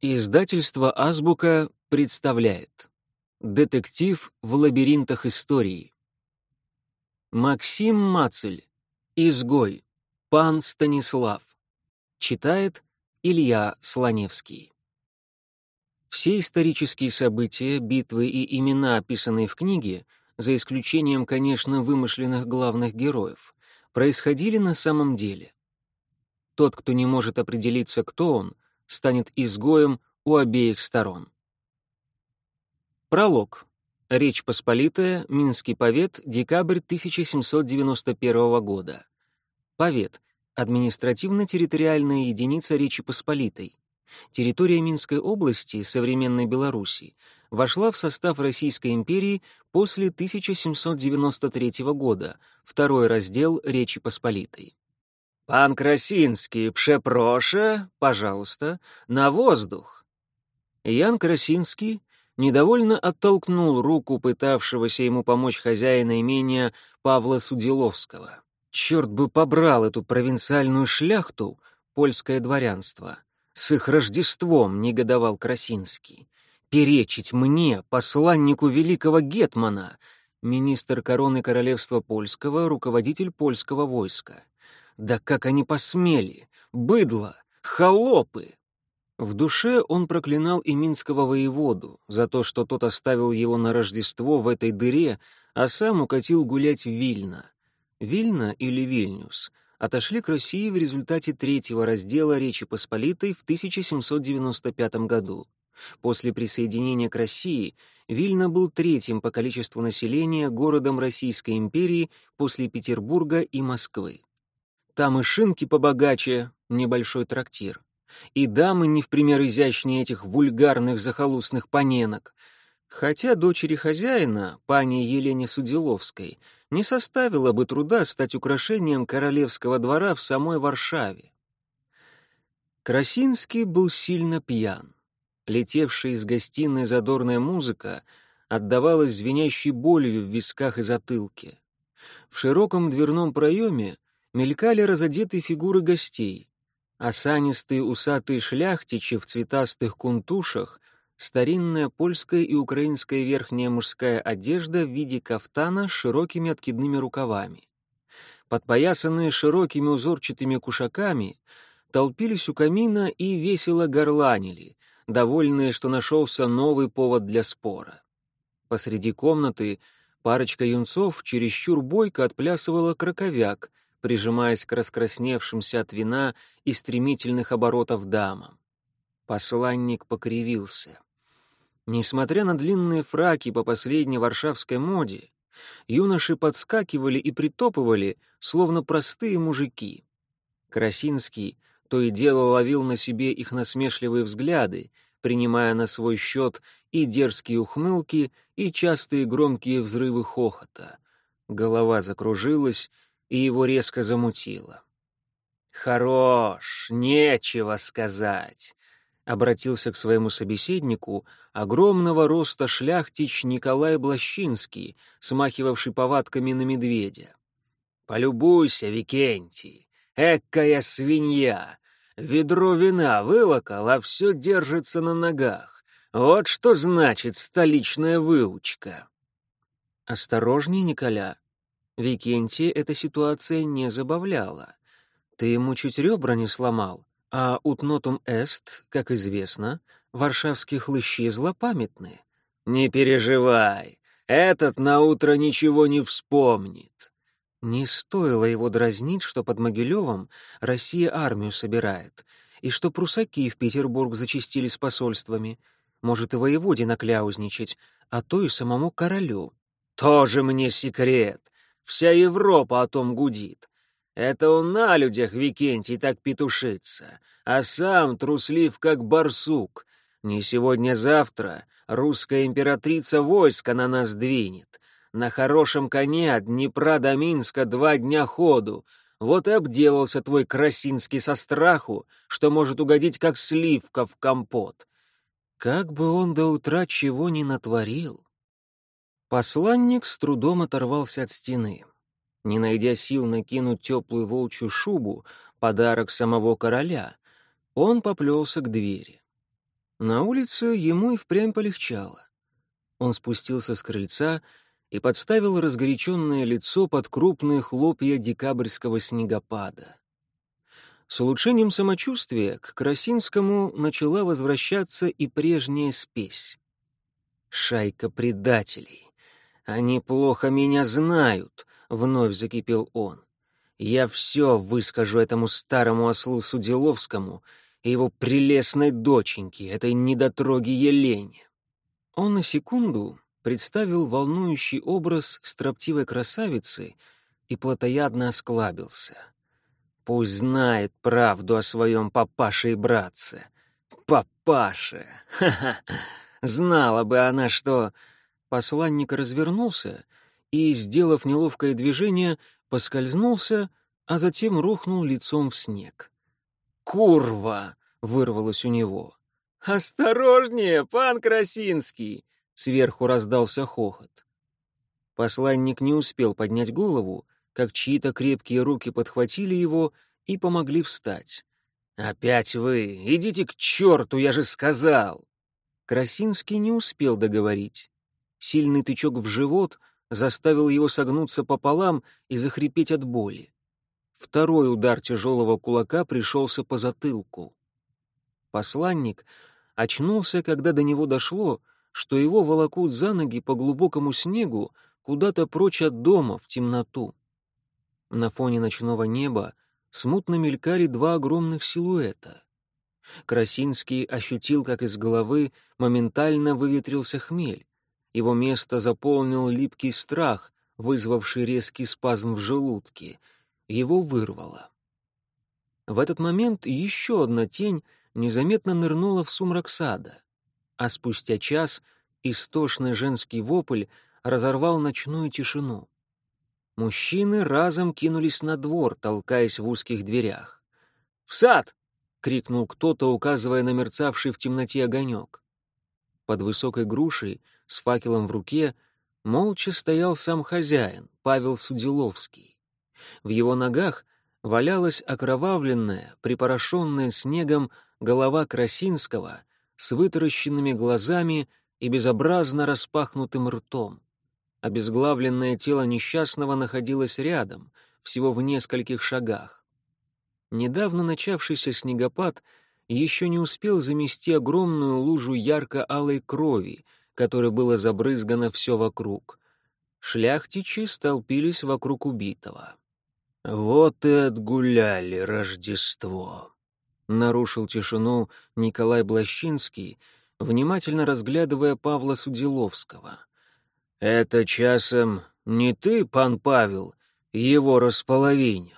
Издательство «Азбука» представляет. Детектив в лабиринтах истории. Максим Мацель. Изгой Пан Станислав. Читает Илья Слоневский. Все исторические события, битвы и имена, описанные в книге, за исключением, конечно, вымышленных главных героев, происходили на самом деле. Тот, кто не может определиться, кто он — станет изгоем у обеих сторон. Пролог. Речь Посполитая, Минский повет, декабрь 1791 года. Повет. Административно-территориальная единица Речи Посполитой. Территория Минской области, современной Беларуси, вошла в состав Российской империи после 1793 года, второй раздел Речи Посполитой. «Пан Красинский, пшепроша, пожалуйста, на воздух!» Ян Красинский недовольно оттолкнул руку пытавшегося ему помочь хозяина имения Павла Судиловского. Черт бы побрал эту провинциальную шляхту, польское дворянство. С их Рождеством негодовал Красинский. Перечить мне, посланнику великого Гетмана, министр короны королевства польского, руководитель польского войска. Да как они посмели! Быдло! Холопы! В душе он проклинал и минского воеводу за то, что тот оставил его на Рождество в этой дыре, а сам укатил гулять в Вильно. Вильно или Вильнюс отошли к России в результате третьего раздела Речи Посполитой в 1795 году. После присоединения к России Вильно был третьим по количеству населения городом Российской империи после Петербурга и Москвы. Там и шинки побогаче, небольшой трактир. И дамы не в пример изящнее этих вульгарных захолустных паненок. Хотя дочери хозяина, пани Елене Судиловской, не составило бы труда стать украшением королевского двора в самой Варшаве. Красинский был сильно пьян. Летевшая из гостиной задорная музыка отдавалась звенящей болью в висках и затылке. В широком дверном проеме мелькали разодетые фигуры гостей. Осанистые усатые шляхтичи в цветастых кунтушах, старинная польская и украинская верхняя мужская одежда в виде кафтана с широкими откидными рукавами. Подпоясанные широкими узорчатыми кушаками, толпились у камина и весело горланили, довольные, что нашелся новый повод для спора. Посреди комнаты парочка юнцов чересчур бойко отплясывала краковяк, прижимаясь к раскрасневшимся от вина и стремительных оборотов дамам. Посланник покривился. Несмотря на длинные фраки по последней варшавской моде, юноши подскакивали и притопывали, словно простые мужики. Красинский то и дело ловил на себе их насмешливые взгляды, принимая на свой счет и дерзкие ухмылки, и частые громкие взрывы хохота. Голова закружилась, и его резко замутило. «Хорош, нечего сказать», — обратился к своему собеседнику огромного роста шляхтич Николай Блащинский, смахивавший повадками на медведя. «Полюбуйся, Викентий, экая свинья! Ведро вина вылокал, а все держится на ногах. Вот что значит столичная выучка!» «Осторожней, Николя», Викентия эта ситуация не забавляла. Ты ему чуть ребра не сломал, а утнотум эст, как известно, варшавские хлыщи злопамятны. Не переживай, этот на утро ничего не вспомнит. Не стоило его дразнить, что под Могилевом Россия армию собирает, и что прусаки в Петербург зачистили с посольствами. Может, и воеводе накляузничать, а то и самому королю. «Тоже мне секрет. Вся Европа о том гудит. Это он на людях, Викентий, так петушится, а сам труслив, как барсук. Не сегодня-завтра русская императрица войска на нас двинет. На хорошем коне от Днепра до Минска два дня ходу. Вот и обделался твой Красинский со страху, что может угодить, как сливка в компот. Как бы он до утра чего ни натворил. Посланник с трудом оторвался от стены. Не найдя сил накинуть теплую волчью шубу, подарок самого короля, он поплелся к двери. На улице ему и впрямь полегчало. Он спустился с крыльца и подставил разгоряченное лицо под крупные хлопья декабрьского снегопада. С улучшением самочувствия к Красинскому начала возвращаться и прежняя спесь. «Шайка предателей. Они плохо меня знают», — вновь закипел он. «Я все выскажу этому старому ослу Судиловскому и его прелестной доченьке, этой недотроге Елене». Он на секунду представил волнующий образ строптивой красавицы и плотоядно осклабился. Пусть знает правду о своем папаше и братце. Папаше! Ха-ха! Знала бы она, что... Посланник развернулся и, сделав неловкое движение, поскользнулся, а затем рухнул лицом в снег. «Курва!» — вырвалось у него. «Осторожнее, пан Красинский!» — сверху раздался хохот. Посланник не успел поднять голову, как чьи-то крепкие руки подхватили его и помогли встать. «Опять вы! Идите к черту, я же сказал!» Красинский не успел договорить. Сильный тычок в живот заставил его согнуться пополам и захрипеть от боли. Второй удар тяжелого кулака пришелся по затылку. Посланник очнулся, когда до него дошло, что его волокут за ноги по глубокому снегу куда-то прочь от дома, в темноту. На фоне ночного неба смутно мелькали два огромных силуэта. Красинский ощутил, как из головы моментально выветрился хмель. Его место заполнил липкий страх, вызвавший резкий спазм в желудке. Его вырвало. В этот момент еще одна тень незаметно нырнула в сумрак сада, а спустя час истошный женский вопль разорвал ночную тишину. Мужчины разом кинулись на двор, толкаясь в узких дверях. «В сад!» — крикнул кто-то, указывая на мерцавший в темноте огонек. Под высокой грушей, с факелом в руке, молча стоял сам хозяин, Павел Судиловский. В его ногах валялась окровавленная, припорошенная снегом голова Красинского с вытаращенными глазами и безобразно распахнутым ртом. Обезглавленное тело несчастного находилось рядом, всего в нескольких шагах. Недавно начавшийся снегопад еще не успел замести огромную лужу ярко-алой крови, которой было забрызгано все вокруг. Шляхтичи столпились вокруг убитого. «Вот и отгуляли Рождество!» — нарушил тишину Николай Блащинский, внимательно разглядывая Павла Судиловского. «Это часом не ты, пан Павел, его располовинил?»